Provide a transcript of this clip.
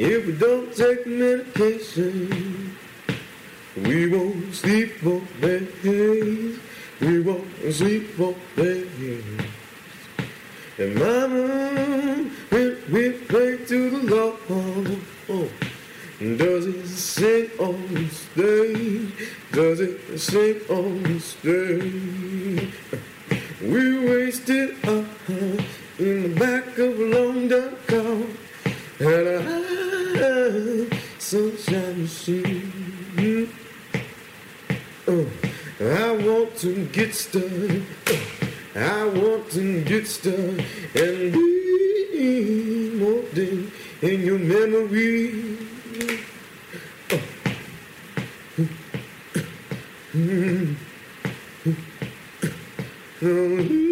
If we don't take medication, we won't sleep for days. We won't sleep for days. And mama, when we pray to the Lord, oh, does it sit on the stage? Does it sit on the stage? We wasted our I want to get. Oh, I want to get started and be more in your memory. Oh.